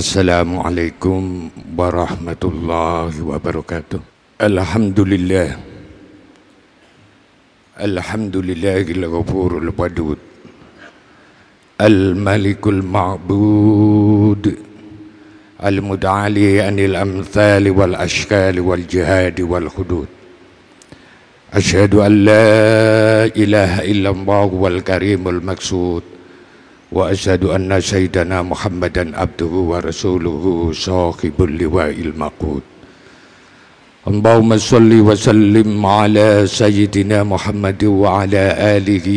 Assalamualaikum warahmatullahi wabarakatuh. Alhamdulillah. Alhamdulillahil ghafurul wadud. Al-malikul ma'bud. Al-mud'ali anil amthali wal ashkali wal jihadi wal hudud. أشهد أن لا إله إلا الله والكريم المقصود وأشهد أن سيدنا محمدا عبده ورسوله صاحب اللواء المقود اللهم صل وسلم على سيدنا محمد وعلى آله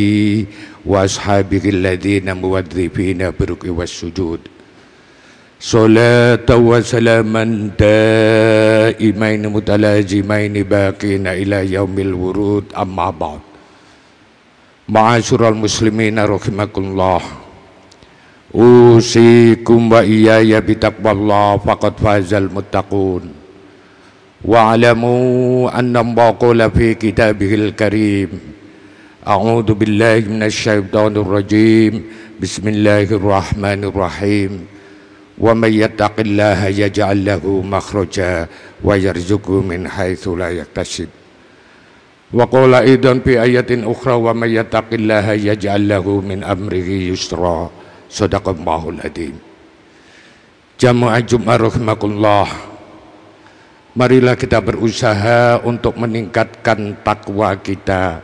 وأصحابه الذين موظفين بركع والسجود صلاة وسلاما دائمين متلازمين باقين إلى يوم الورود أما بعد معاشر المسلمين رحمكم الله Usikum wa iyaya bitaqwallah faqad fazal muttaqun Wa'alamu anna mbaqula fi kitabihil karim A'udhu billahi minasyaitanir rajim Bismillahirrahmanirrahim Wa man yattaqillaha yaj'al lahu makhraja wa yarzuqhu min haitsu la yaktasib Wa qala idan fi ayatin ukhra wa man yattaqillaha yaj'al lahu min amrihi yusra Sadaqallahul adzim. Jamaah Jumat rahimakumullah. Marilah kita berusaha untuk meningkatkan takwa kita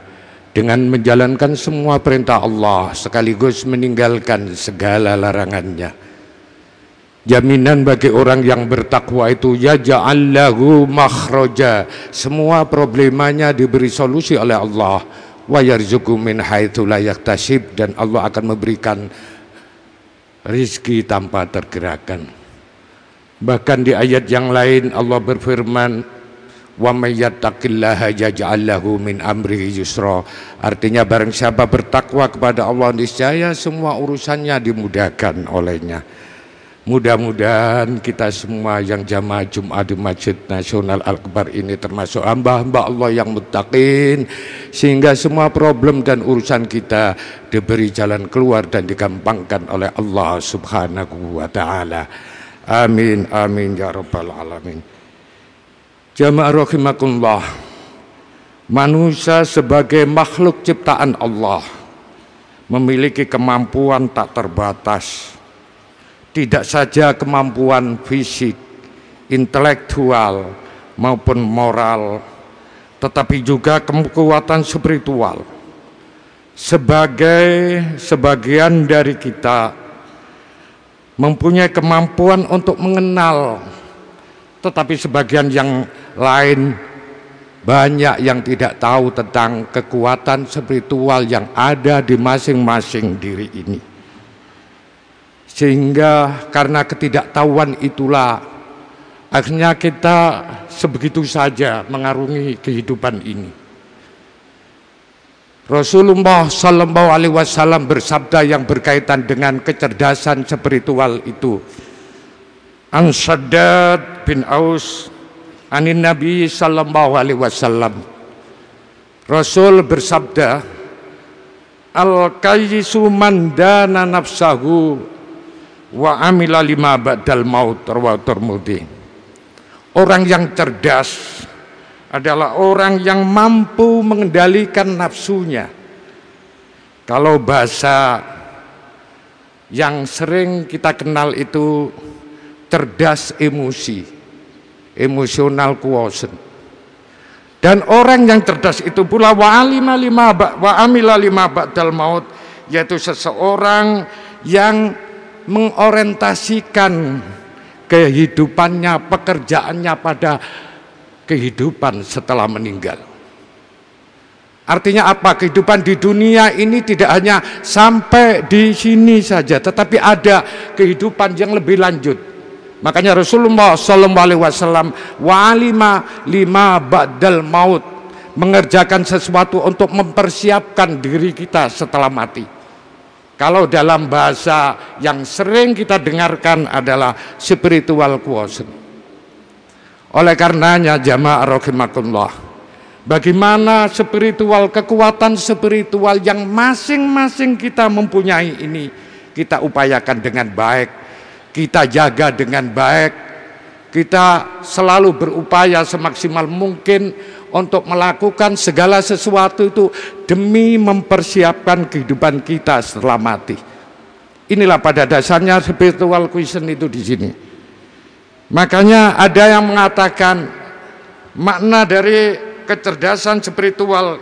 dengan menjalankan semua perintah Allah sekaligus meninggalkan segala larangannya. Jaminan bagi orang yang bertakwa itu ya ja'allahu makhraja. Semua problemanya diberi solusi oleh Allah. Wa yarzuqu min haitsu la yaktasib dan Allah akan memberikan rizki tanpa tergerakkan. Bahkan di ayat yang lain Allah berfirman, "Wa may yattaqillaha yaj'al lahu min amrihi yusra." Artinya barang siapa bertakwa kepada Allah niscaya semua urusannya dimudahkan olehnya. Mudah-mudahan kita semua yang jamaah Jumat di Masjid Nasional Al-Akbar ini termasuk hamba-hamba Allah yang mutakin sehingga semua problem dan urusan kita diberi jalan keluar dan digampangkan oleh Allah Subhanahu wa taala. Amin amin ya rabbal alamin. Jamaah rahimakumullah. Manusia sebagai makhluk ciptaan Allah memiliki kemampuan tak terbatas tidak saja kemampuan fisik, intelektual maupun moral, tetapi juga kekuatan spiritual. Sebagai sebagian dari kita mempunyai kemampuan untuk mengenal, tetapi sebagian yang lain banyak yang tidak tahu tentang kekuatan spiritual yang ada di masing-masing diri ini. Sehingga karena ketidaktahuan itulah akhirnya kita sebegitu saja mengarungi kehidupan ini. Rasulullah Sallallahu Alaihi Wasallam bersabda yang berkaitan dengan kecerdasan spiritual itu. Ansadad bin Aus anin Nabi Sallallahu Alaihi Wasallam. Rasul bersabda, Al kayisu mandana nafsahu wa amila lima ba'dal maut Tirmidzi. Orang yang cerdas adalah orang yang mampu mengendalikan nafsunya. Kalau bahasa yang sering kita kenal itu cerdas emosi emosional quotient. Dan orang yang cerdas itu pula wa alima lima wa amila lima ba'dal maut yaitu seseorang yang mengorientasikan kehidupannya, pekerjaannya pada kehidupan setelah meninggal. Artinya apa? Kehidupan di dunia ini tidak hanya sampai di sini saja, tetapi ada kehidupan yang lebih lanjut. Makanya Rasulullah Sallallahu Alaihi Wasallam walima lima ba'dal maut mengerjakan sesuatu untuk mempersiapkan diri kita setelah mati. Kalau dalam bahasa yang sering kita dengarkan adalah spiritual quotient. Oleh karenanya jamaah rahimakumullah. Bagaimana spiritual kekuatan spiritual yang masing-masing kita mempunyai ini kita upayakan dengan baik kita jaga dengan baik kita selalu berupaya semaksimal mungkin untuk melakukan segala sesuatu itu demi mempersiapkan kehidupan kita setelah mati. Inilah pada dasarnya spiritual question itu di sini. Makanya ada yang mengatakan makna dari kecerdasan spiritual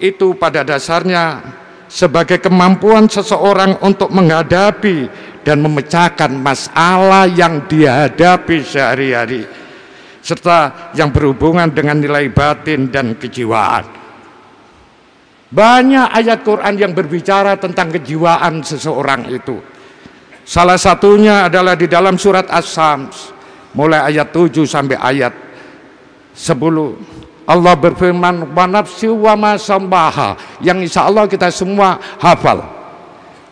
itu pada dasarnya sebagai kemampuan seseorang untuk menghadapi dan memecahkan masalah yang dihadapi sehari-hari serta yang berhubungan dengan nilai batin dan kejiwaan. Banyak ayat Quran yang berbicara tentang kejiwaan seseorang itu. Salah satunya adalah di dalam surat As-Sams mulai ayat 7 sampai ayat 10. Allah berfirman wa nafsi wa ma sambaha yang insya Allah kita semua hafal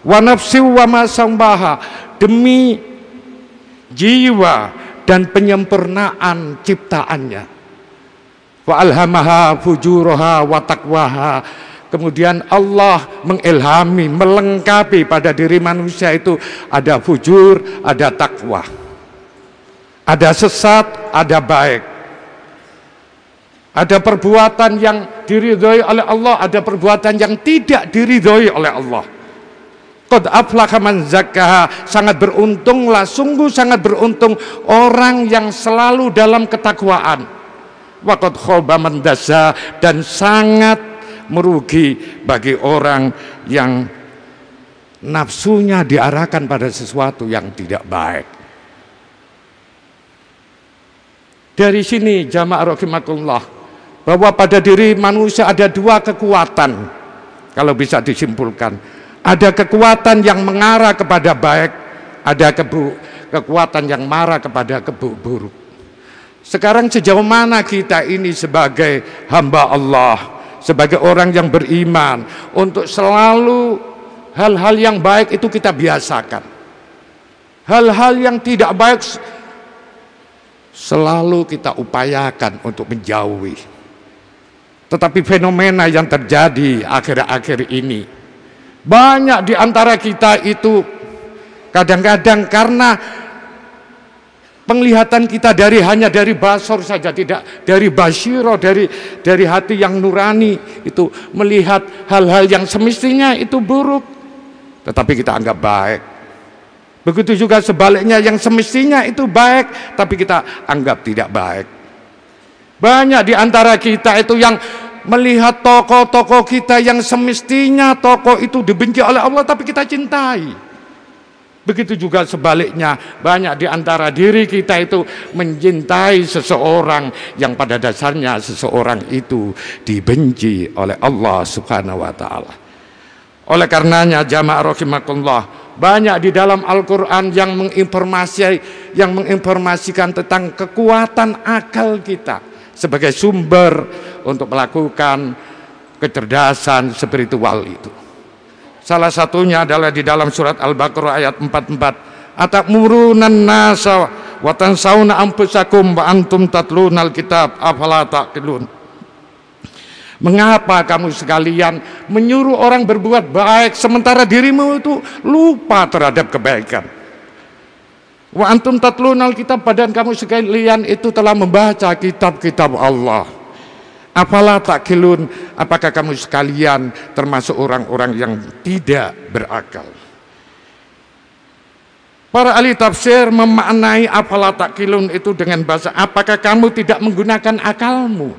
wa nafsi wa ma sambaha demi jiwa dan penyempurnaan ciptaannya. Wa alhamaha fujuraha wa taqwaha. Kemudian Allah mengilhami melengkapi pada diri manusia itu ada fujur ada takwa ada sesat ada baik. Ada perbuatan yang diridhoi oleh Allah ada perbuatan yang tidak diridhoi oleh Allah Qad aflaha man. Sangat beruntunglah, sungguh sangat beruntung orang yang selalu dalam ketakwaan. Waqad khaba man dan sangat merugi bagi orang yang nafsunya diarahkan pada sesuatu yang tidak baik. Dari sini jamaah rahimakumullah bahwa pada diri manusia ada dua kekuatan kalau bisa disimpulkan ada kekuatan yang mengarah kepada baik, ada kebu, kekuatan yang marah kepada kebu buruk. Sekarang sejauh mana kita ini sebagai hamba Allah, sebagai orang yang beriman, untuk selalu hal-hal yang baik itu kita biasakan. Hal-hal yang tidak baik selalu kita upayakan untuk menjauhi. Tetapi fenomena yang terjadi akhir-akhir ini banyak di antara kita itu kadang-kadang karena penglihatan kita dari hanya dari basor saja tidak dari basyiro dari dari hati yang nurani itu melihat hal-hal yang semestinya itu buruk. Tetapi kita anggap baik. Begitu juga sebaliknya yang semestinya itu baik tapi kita anggap tidak baik. Banyak di antara kita itu yang melihat tokoh-tokoh kita yang semestinya tokoh itu dibenci oleh Allah tapi kita cintai. Begitu juga sebaliknya, banyak di antara diri kita itu mencintai seseorang yang pada dasarnya seseorang itu dibenci oleh Allah Subhanahu wa taala. Oleh karenanya jamaah rahimakumullah, banyak di dalam Al-Qur'an yang menginformasi yang menginformasikan tentang kekuatan akal kita sebagai sumber untuk melakukan kecerdasan spiritual itu. Salah satunya adalah di dalam surat Al-Baqarah ayat 44. Atakmurunan nasa wa tansawna anfusakum wa antum tatlunal kitab afala taqilun. Mengapa kamu sekalian menyuruh orang berbuat baik sementara dirimu itu lupa terhadap kebaikan? Wa antum tatlunal kitab badan kamu sekalian itu telah membaca kitab-kitab Allah. Apalah takilun, apakah kamu sekalian termasuk orang-orang yang tidak berakal? Para ahli tafsir memaknai apalah takilun itu dengan bahasa apakah kamu tidak menggunakan akalmu?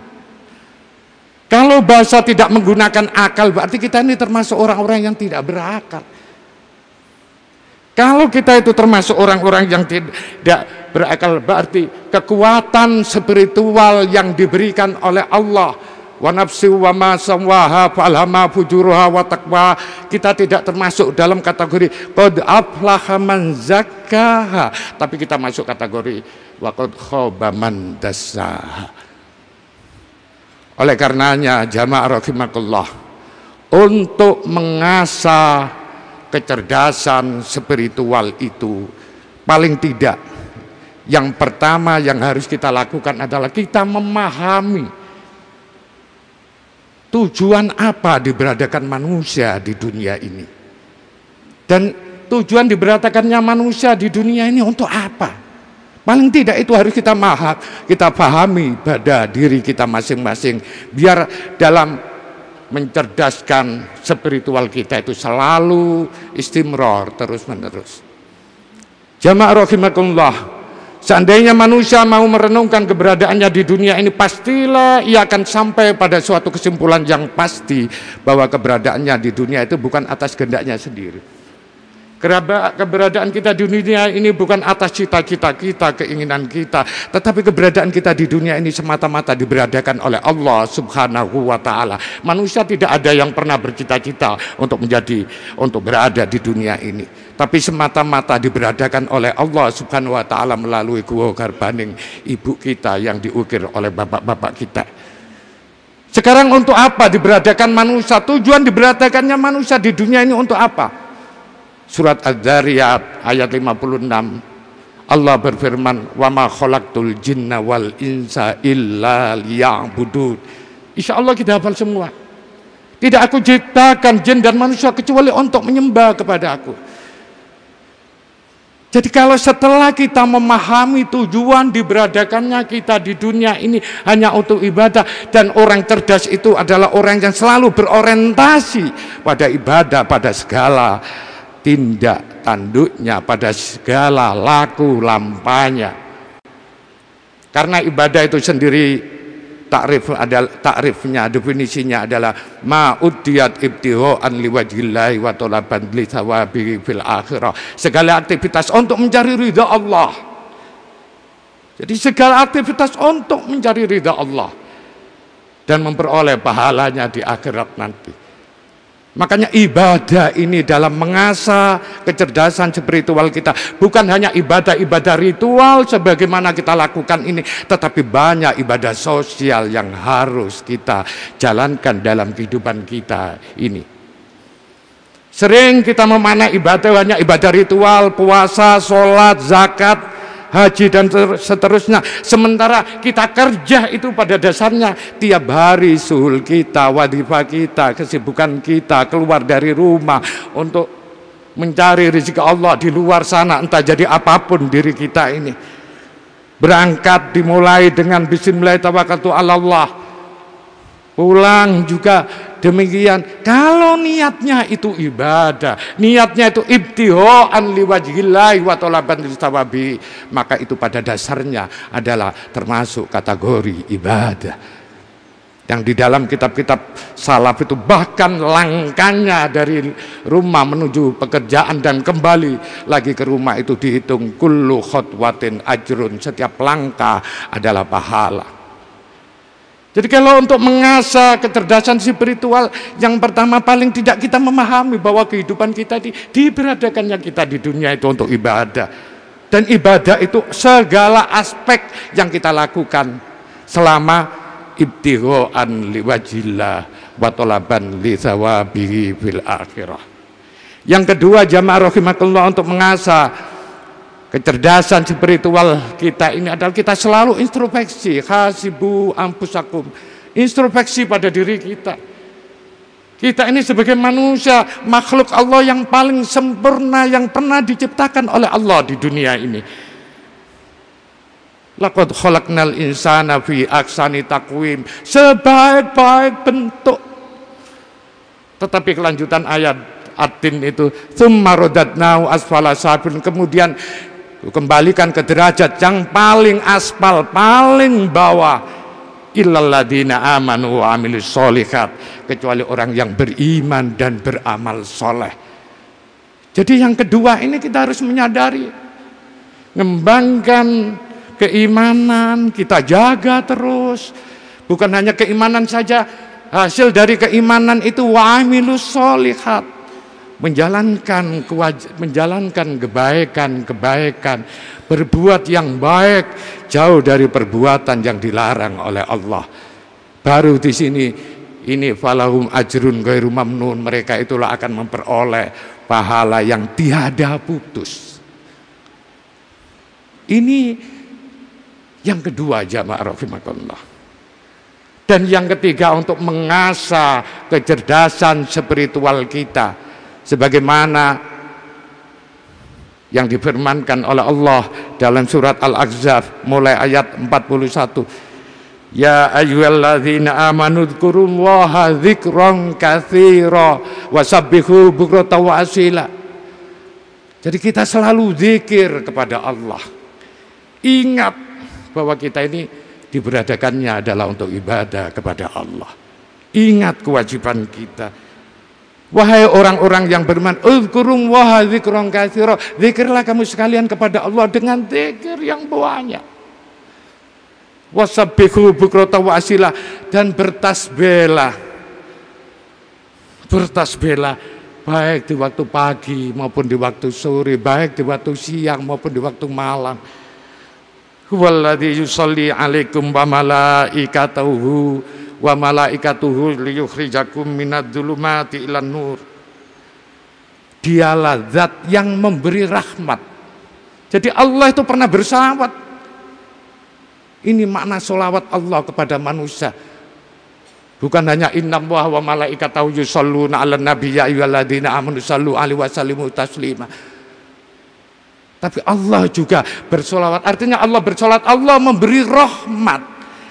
Kalau bahasa tidak menggunakan akal berarti kita ini termasuk orang-orang yang tidak berakal. Kalau kita itu termasuk orang-orang yang tidak berakal berarti kekuatan spiritual yang diberikan oleh Allah. Wa nafsi wa ma samwaha falhama fujuruha wa taqwa. Kita tidak termasuk dalam kategori qad aflaha man zakkaha. Tapi kita masuk kategori wa qad khaba man dassaha. Oleh karenanya jamaah rahimakumullah untuk mengasah kecerdasan spiritual itu paling tidak yang pertama yang harus kita lakukan adalah kita memahami tujuan apa diberadakan manusia di dunia ini dan tujuan diberatakannya manusia di dunia ini untuk apa? Paling tidak itu harus kita mahak, kita pahami pada diri kita masing-masing. Biar dalam mencerdaskan spiritual kita itu selalu istimror terus menerus. Jamaah rahimakumullah, seandainya manusia mau merenungkan keberadaannya di dunia ini pastilah ia akan sampai pada suatu kesimpulan yang pasti bahwa keberadaannya di dunia itu bukan atas kehendaknya sendiri Keberadaan kita di dunia ini bukan atas cita-cita kita, keinginan kita, tetapi keberadaan kita di dunia ini semata-mata diberadakan oleh Allah Subhanahu wa taala. Manusia tidak ada yang pernah bercita-cita untuk menjadi untuk berada di dunia ini, tapi semata-mata diberadakan oleh Allah Subhanahu wa taala melalui gua garbaning ibu kita yang diukir oleh bapak-bapak kita. Sekarang untuk apa diberadakan manusia? Tujuan diberadakannya manusia di dunia ini untuk apa? Surat Az-Zariyat ayat 56 Allah berfirman wa ma khalaqtul jinna wal insa illa liya'budun. Insya Allah kita hafal semua. Tidak aku ciptakan jin dan manusia kecuali untuk menyembah kepada aku. Jadi kalau setelah kita memahami tujuan diberadakannya kita di dunia ini hanya untuk ibadah dan orang cerdas itu adalah orang yang selalu berorientasi pada ibadah pada segala tindak tanduknya pada segala laku lampanya. Karena ibadah itu sendiri takrif adalah takrifnya definisinya adalah ma'udiyat ibtihoan liwajillahi wa talaban li fil akhirah. Segala aktivitas untuk mencari ridha Allah. Jadi segala aktivitas untuk mencari ridha Allah dan memperoleh pahalanya di akhirat nanti. Makanya ibadah ini dalam mengasah kecerdasan spiritual kita bukan hanya ibadah-ibadah ritual sebagaimana kita lakukan ini, tetapi banyak ibadah sosial yang harus kita jalankan dalam kehidupan kita ini. Sering kita memanah ibadah hanya ibadah ritual, puasa, sholat, zakat, haji dan seterusnya. Sementara kita kerja itu pada dasarnya tiap hari suhul kita, wadifah kita, kesibukan kita keluar dari rumah untuk mencari rezeki Allah di luar sana entah jadi apa pun diri kita ini. Berangkat dimulai dengan bismillah tawakkaltu Allah Pulang juga demikian. Kalau niatnya itu ibadah, niatnya itu ibtihoan liwajillahi wa talaban maka itu pada dasarnya adalah termasuk kategori ibadah. Yang di dalam kitab-kitab salaf itu bahkan langkahnya dari rumah menuju pekerjaan dan kembali lagi ke rumah itu dihitung kullu khotwatin ajrun setiap langkah adalah pahala. Jadi kalau untuk mengasah kecerdasan spiritual, yang pertama paling tidak kita memahami bahwa kehidupan kita di, diberadakannya kita di dunia itu untuk ibadah. Dan ibadah itu segala aspek yang kita lakukan selama ibtihoan liwajillah wa talaban li thawabihi fil akhirah. Yang kedua jamaah rahimakumullah untuk mengasah Kecerdasan spiritual kita ini adalah kita selalu introspeksi, hasibu ampusakum. Introspeksi pada diri kita. Kita ini sebagai manusia, makhluk Allah yang paling sempurna yang pernah diciptakan oleh Allah di dunia ini. Laqad khalaqnal insana fi aksani takwim. Sebaik-baik bentuk. Tetapi kelanjutan ayat Atin itu rodatnahu asfala sabun. Kemudian kembalikan ke derajat yang paling aspal, paling bawah. Illalladina amanu wa amilus solihat kecuali orang yang beriman dan beramal soleh. Jadi yang kedua ini kita harus menyadari. Mengembangkan keimanan kita jaga terus. Bukan hanya keimanan saja. Hasil dari keimanan itu wa amilus solihat menjalankan menjalankan kebaikan-kebaikan, berbuat yang baik jauh dari perbuatan yang dilarang oleh Allah. Baru di sini ini falahum ajrun ghairu mamnun mereka itulah akan memperoleh pahala yang tiada putus. Ini yang kedua jamaah rahimakumullah. Dan yang ketiga untuk mengasah kecerdasan spiritual kita sebagaimana yang difirmankan oleh Allah dalam surat Al-Ahzab mulai ayat 41 Ya ayyuhalladzina amanu dzkurullaha dzikran katsira wasabbihu bukrata wa asila. Jadi kita selalu zikir kepada Allah. Ingat bahwa kita ini diberadakannya adalah untuk ibadah kepada Allah. Ingat kewajiban kita. Wahai orang-orang yang beriman, uzkurullaha dzikran katsira. Zikirlah kamu sekalian kepada Allah dengan zikir yang banyak. Wasabbihu bukrata wa asila. Dan bertasbihlah. Bertasbihlah. Baik di waktu pagi maupun di waktu sore baik di waktu siang maupun di waktu malam. Huwallazi yusalli alaikum wa malaikatuhu wa malaikatuhu liyukhrijakum minadh dhulumati ilan nur dialah zat yang memberi rahmat jadi Allah itu pernah bersahabat ini makna solawat Allah kepada manusia. Bukan hanya inna wa malaikatahu yusalluna ala nabi ya ayyuhalladzina amanu sallu alaihi wasallimu taslima. Tapi Allah juga bersolawat. Artinya Allah bersolawat. Allah memberi rahmat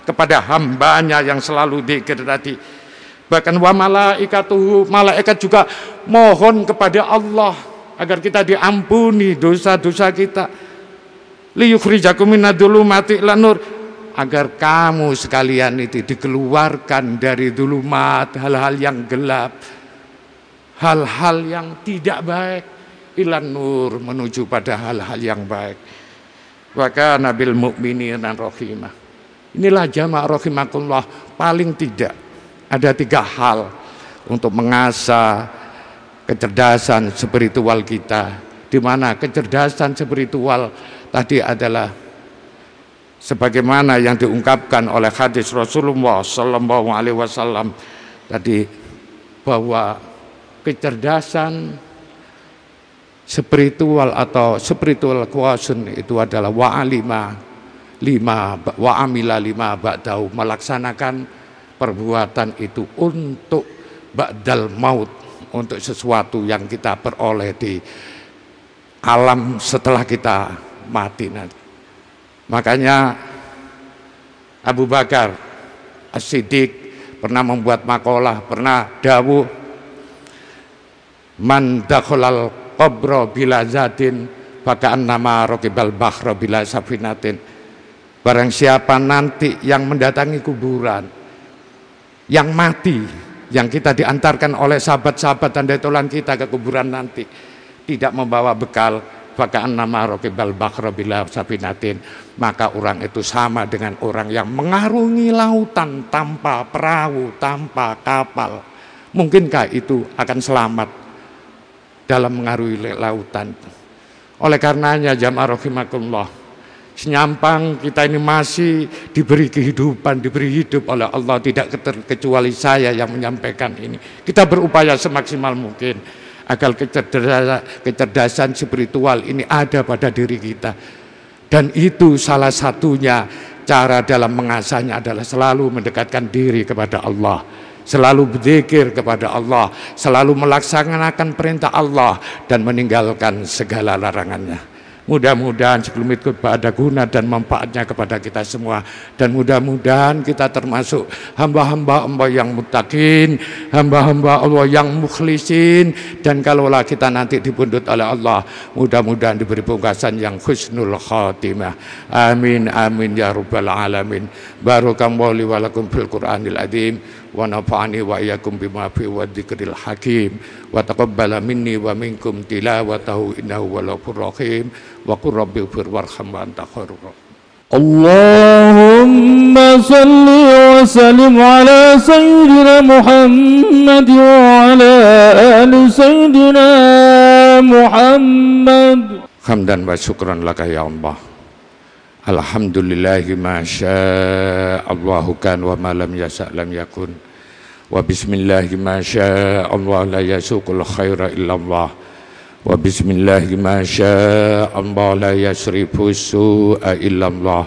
kepada hambanya yang selalu dikir tadi. Bahkan wa malaikatuhu, malaikat juga mohon kepada Allah agar kita diampuni dosa-dosa kita. Liyukhrijakum minadulumati lanur agar kamu sekalian itu dikeluarkan dari dulumat hal-hal yang gelap hal-hal yang tidak baik ilan nur menuju pada hal-hal yang baik maka nabil mukminin dan rohimah inilah jamaah rohimakullah paling tidak ada tiga hal untuk mengasah kecerdasan spiritual kita. Di mana kecerdasan spiritual tadi adalah sebagaimana yang diungkapkan oleh hadis Rasulullah Sallallahu Alaihi Wasallam tadi bahwa kecerdasan spiritual atau spiritual quotient itu adalah wa'alima lima wa'amila lima ba'dahu melaksanakan perbuatan itu untuk ba'dal maut untuk sesuatu yang kita peroleh di alam setelah kita mati nanti. Makanya Abu Bakar As-Siddiq pernah membuat makalah, pernah dawuh man dakhalal qabra bila zatin bakaan nama rokibal bahra bila safinatin barang siapa nanti yang mendatangi kuburan yang mati yang kita diantarkan oleh sahabat-sahabat dan detolan kita ke kuburan nanti tidak membawa bekal nama bila safinatin maka orang itu sama dengan orang yang mengarungi lautan tanpa perahu, tanpa kapal. Mungkinkah itu akan selamat dalam mengarungi lautan? Oleh karenanya jamaah rahimakumullah, senyampang kita ini masih diberi kehidupan, diberi hidup oleh Allah, tidak kecuali saya yang menyampaikan ini. Kita berupaya semaksimal mungkin agar kecerdasan, kecerdasan spiritual ini ada pada diri kita dan itu salah satunya cara dalam mengasahnya adalah selalu mendekatkan diri kepada Allah. Selalu berzikir kepada Allah. Selalu melaksanakan perintah Allah dan meninggalkan segala larangannya. Mudah-mudahan sebelum itu ada guna dan manfaatnya kepada kita semua dan mudah-mudahan kita termasuk hamba-hamba Allah yang mutakin, hamba-hamba Allah yang mukhlisin dan kalaulah kita nanti dipundut oleh Allah, mudah-mudahan diberi pungkasan yang husnul khatimah. Amin amin ya rabbal alamin. Barakallahu li wa lakum fil Qur'anil azim wa nafa'ani wa iyyakum bima fi wa dzikril hakim wa taqabbala minni wa minkum tilawatahu innahu wal rahim wa qur rabbi ighfir warham wa anta khairur اللهم صل وسلم على سيدنا محمد وعلى آل سيدنا محمد حمدا وشكرا لك يا الله الله كان وما لم يشأ لم يكن وبسم الله ما شاء الله لا يسوق الخير إلا الله وبسم الله ما شاء الله لا يصرف السوء إلا الله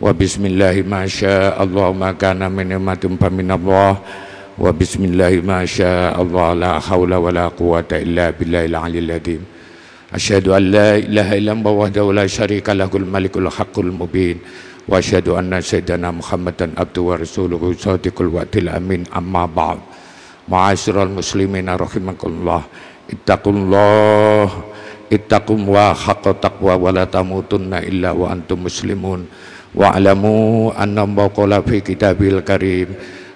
وبسم الله ما شاء الله ما كان من نعمة فمن الله وبسم الله ما شاء الله لا حول ولا قوة إلا بالله العلي العظيم أشهد أن لا إله إلا الله وحده لا شريك له الملك الحق المبين وأشهد أن سيدنا محمدا عبده ورسوله صادق الوعد الأمين أما بعد معاشر المسلمين رحمكم الله اتقوا الله اتقوا الله حق تقوى ولا تموتن إلا وأنتم مسلمون واعلموا أن الله قال في كتابه الكريم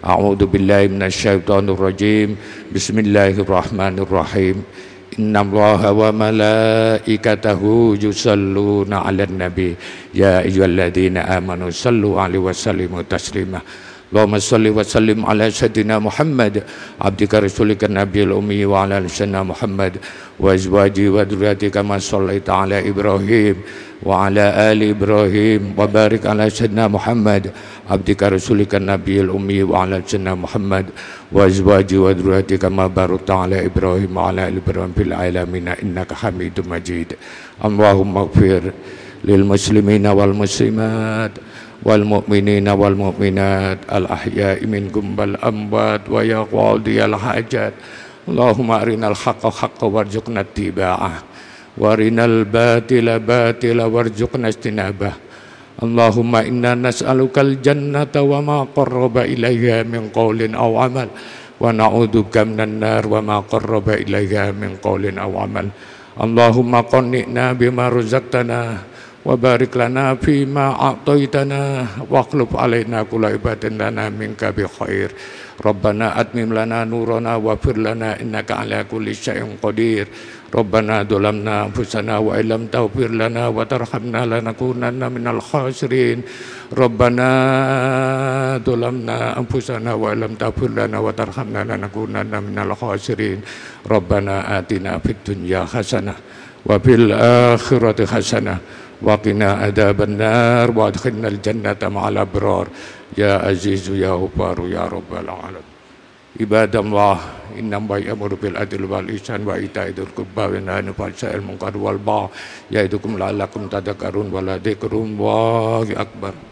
أعوذ بالله من الشيطان الرجيم بسم الله الرحمن الرحيم إن الله وملائكته يصلون على النبي يا أيها الذين آمنوا صلوا عليه وسلموا تسليما اللهم صل وسلم على سيدنا محمد عبدك رسولك النبي الأمي وعلى سيدنا محمد وأزواجه وذريته كما صليت على إبراهيم وعلى آل إبراهيم وبارك على سيدنا محمد عبدك رسولك النبي الأمي وعلى سيدنا محمد وأزواجه وذريته كما باركت على إبراهيم وعلى آل إبراهيم في العالمين إنك حميد مجيد اللهم اغفر للمسلمين والمسلمات wal mu'minina wal mu'minat al ahya'i min gumbal ambat wa ya qadiyal hajat. Allahumma arinal haqqa haqqa warzuqna tiba'ah warinal batila batila warzuqna istinabah Allahumma inna nas'alukal jannata wa ma qarraba ilayya min qawlin aw amal. Wa na'udzubika minan nar wa ma qarraba min qawlin aw amal. Allahumma qanni'na bima ruzaqtana وبارك لنا فيما أعطيتنا واخلف علينا كل عباد لنا منك بخير ربنا أتمم لنا نورنا واغفر لنا إنك على كل شيء قدير ربنا ظلمنا أنفسنا وإن لم تغفر لنا وترحمنا لنكونن من الخاسرين ربنا ظلمنا أنفسنا وإن لم تغفر لنا وترحمنا لنكونن من الخاسرين ربنا آتنا في الدنيا حسنة وفي الآخرة حسنة وقنا عذاب النار وادخلنا الجنة مع الأبرار. يا عزيز يا غفار يا رب العالمين. عباد الله إن الله يأمر بالعدل والإحسان وإيتاء ذي القربى وينهى عن الفحشاء والمنكر والبغي يعظكم لعلكم تذكرون. ولذكر الله أكبر.